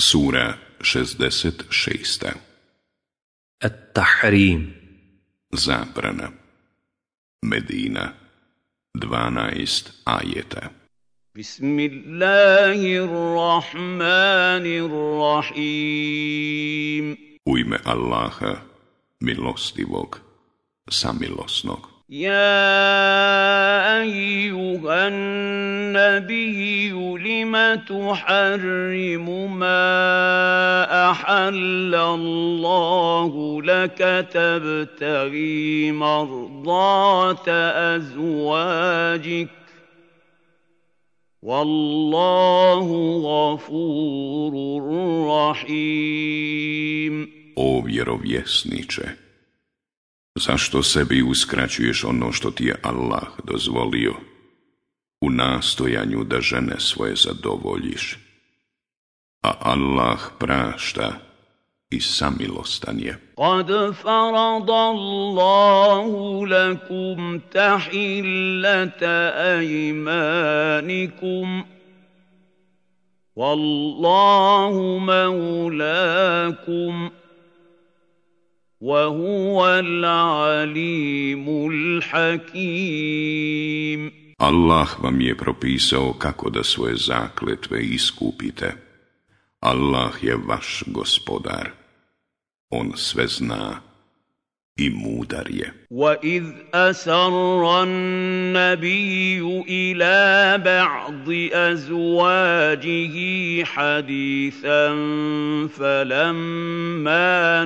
Sura 66. At-Tahrim. Zabrana. Medina. 12 ajeta. Bismillahirrahmanirrahim. U ime Allaha, milostivog, samilosnog. يا أيها النبي لم تحرم ما أحل الله لك تبتغي مرضات أزواجك والله غفور رحيم. O vjerovjesniče, Zašto sebi uskraćuješ ono što ti je Allah dozvolio u nastojanju da žene svoje zadovoljiš? A Allah prašta i samilostan je. Kad farada lakum tahillata Wallahu maulakum وهو العليم الحكيم Allah vam je propisao kako da svoje zakletve iskupite. Allah je vaš gospodar. On sve zna i mudar je. وإذ أسر النبي إلى بعض أزواجه حديثا فلما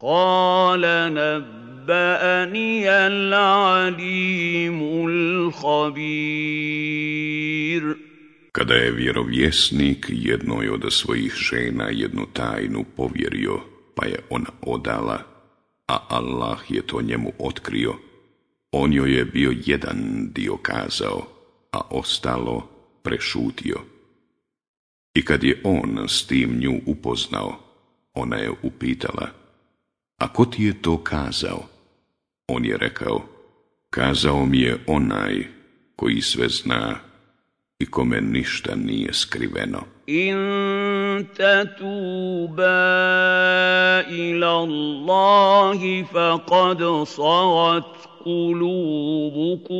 قال نبأني العليم الخبير Kada je vjerovjesnik jednoj od svojih žena jednu tajnu povjerio, pa je ona odala, a Allah je to njemu otkrio, on joj je bio jedan dio kazao, a ostalo prešutio. I kad je on s tim nju upoznao, ona je upitala, a ko ti je to kazao? On je rekao, kazao mi je onaj koji sve zna i kome ništa nije skriveno. In tatuba ila Allahi faqad sagat kulubukuma.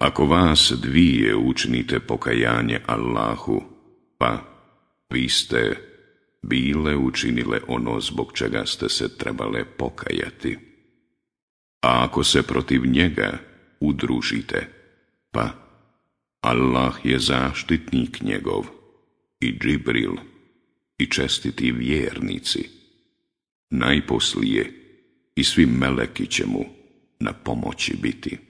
Ako vas dvije učinite pokajanje Allahu, pa vi ste bile učinile ono zbog čega ste se trebale pokajati. A ako se protiv njega udružite, pa Allah je zaštitnik njegov i Džibril i čestiti vjernici. Najposlije i svi meleki će mu na pomoći biti.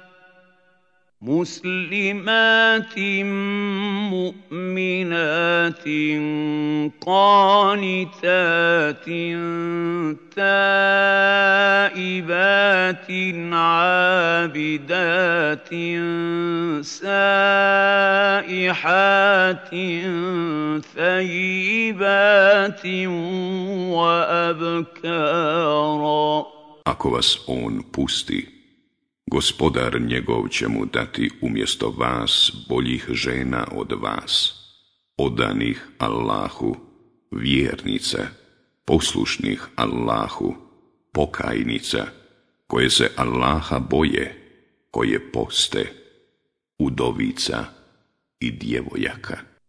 مسلمات مؤمنات قانتات تائبات عابدات سائحات ثيبات وأبكارا Ako vas on pusti, Gospodar njegov će mu dati umjesto vas boljih žena od vas, odanih Allahu, vjernica, poslušnih Allahu, pokajnica, koje se Allaha boje, koje poste, udovica i djevojaka.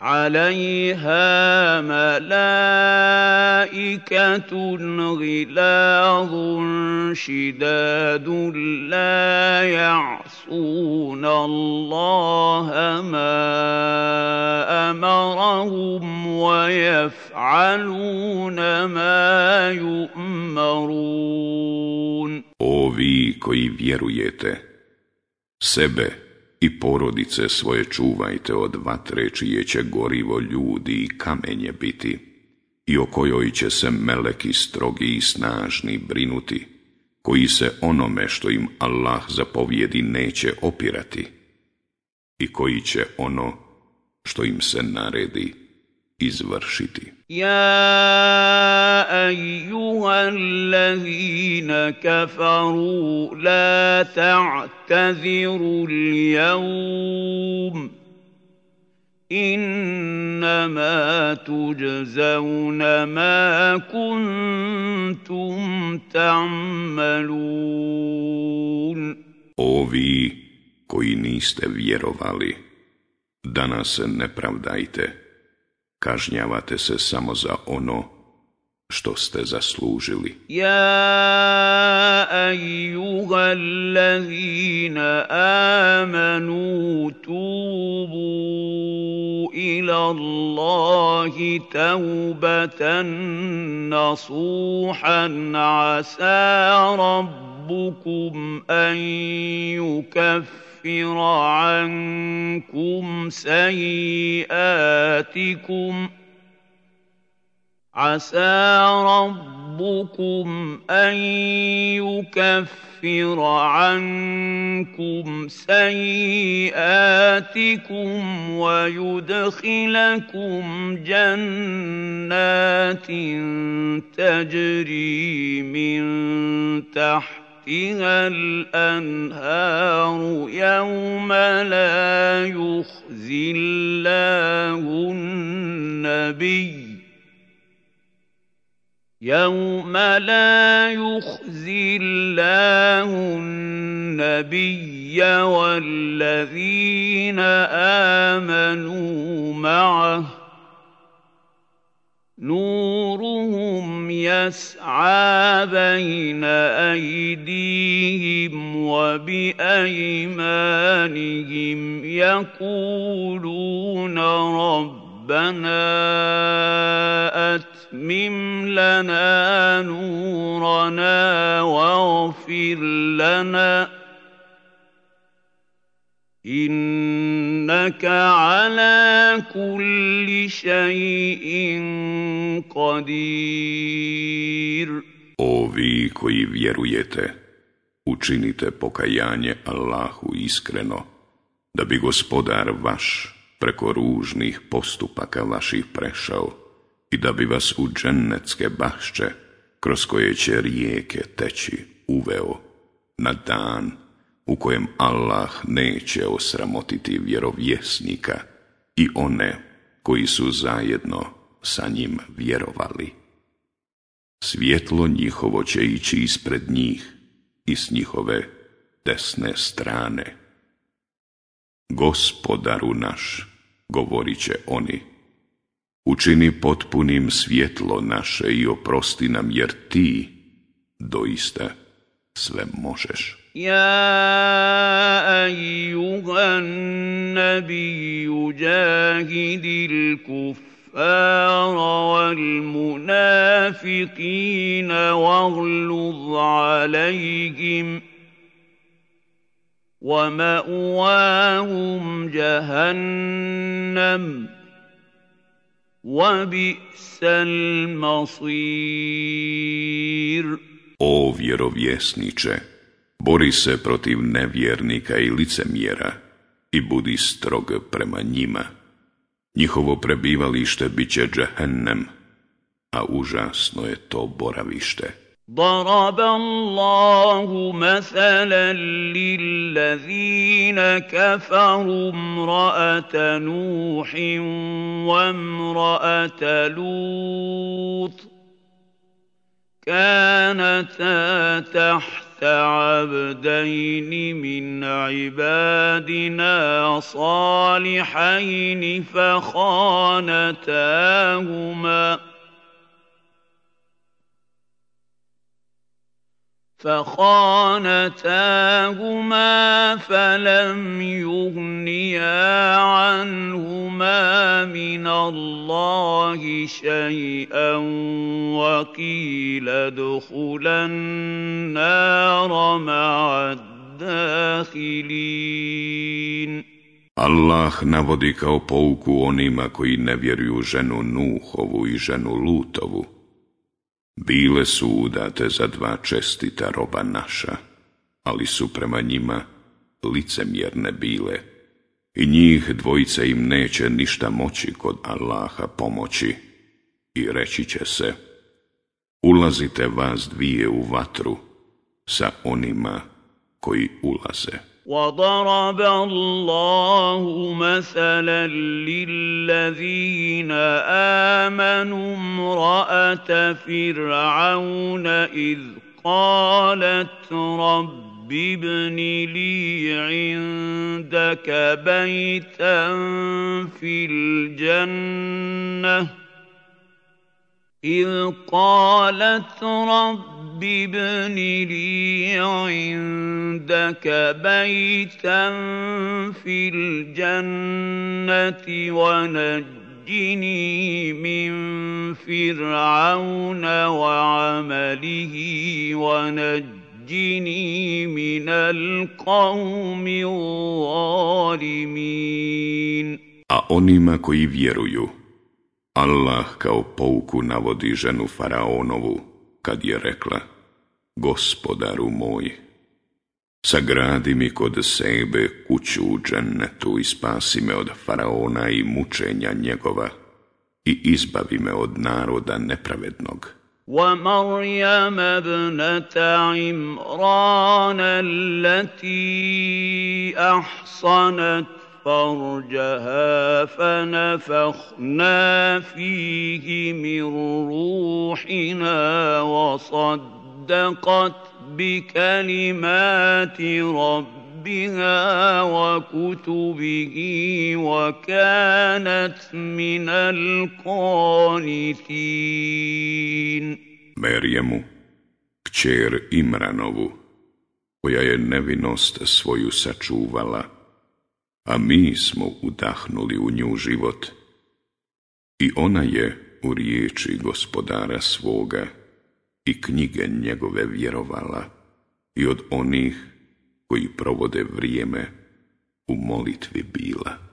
عليها ملائكة غلاظ شداد لا يعصون الله ما أمرهم ويفعلون ما يؤمرون. O vi koji vjerujete, sebe i porodice svoje čuvajte od vatre čije će gorivo ljudi i kamenje biti i o kojoj će se meleki strogi i snažni brinuti, koji se onome što im Allah zapovjedi neće opirati i koji će ono što im se naredi izvršiti. Ja ayyuhallazina kafaru la ta'taziru l-jawm. Innama tuđzauna ma kuntum ta'malun. O vi koji niste vjerovali, danas ne pravdajte kažnjavate se samo za ono što ste zaslužili. Ja ejuha allazina amanu tubu ila Allahi taubatan nasuhan asa rabbukum an yukaffir يكفر عنكم سيئاتكم عسى ربكم أن يكفر عنكم سيئاتكم ويدخلكم جنات تجري من تحت تحتها الأنهار يوم لا يخزي الله النبي. يوم لا يخزي الله النبي والذين آمنوا معه. نورهم يسعى بين أيديهم وبأيمانهم يقولون ربنا أتمم لنا نورنا واغفر لنا إنك على كل شيء قدير O vi koji vjerujete, učinite pokajanje Allahu iskreno, da bi gospodar vaš preko ružnih postupaka vaših prešao i da bi vas u džennetske bašće, kroz koje će rijeke teći, uveo na dan u kojem Allah neće osramotiti vjerovjesnika i one koji su zajedno sa njim vjerovali. Svjetlo njihovo će ići ispred njih i s njihove desne strane. Gospodaru naš, govorit će oni, učini potpunim svjetlo naše i oprosti nam, jer ti doista sve možeš. يا ايها النبي جاهد الكفار والمنافقين واغلظ عليهم وماواهم جهنم وبئس المصير O vjerovjesniče, bori se protiv nevjernika i licemjera i budi strog prema njima. Njihovo prebivalište bit će džehennem, a užasno je to boravište. ضرب الله مثلا للذين كفروا امراه نوح وامراه لوط كانتا تحت عبدين من عبادنا صالحين فخانتاهما فخانتاهما فلم يغنيا عنهما من الله شيئا وقيل ادخلا النار مع الداخلين. الله navodi kao بوكو onima koji ne vjeruju ženu Nuhovu i ženu Bile su udate za dva čestita roba naša, ali su prema njima licemjerne bile i njih dvojica im neće ništa moći kod Allaha pomoći i reći će se ulazite vas dvije u vatru sa onima koji ulaze. وضرب الله مثلا للذين امنوا امراه فرعون اذ قالت رب ابن لي عندك بيتا في الجنه اذ قالت رب ابن لي عندك بيتا في الجنة ونجني من فرعون وعمله ونجني من القوم الظالمين. A onima koji vjeruju, Allah kao pouku navodi ženu Faraonovu, kad je rekla, gospodaru moj, sagradi mi kod sebe kuću u džennetu i spasi me od faraona i mučenja njegova i izbavi me od naroda nepravednog. ومريم ابنة عمران التي أحصنت فرجها فنفخنا فيه من روحنا وصدقت بكلمات ربها وكتبه وكانت من القانتين. Merjemu, kćer Imranovu, koja je nevinost svoju sačuvala, a mi smo udahnuli u nju život. I ona je u riječi gospodara svoga i knjige njegove vjerovala i od onih koji provode vrijeme u molitvi bila.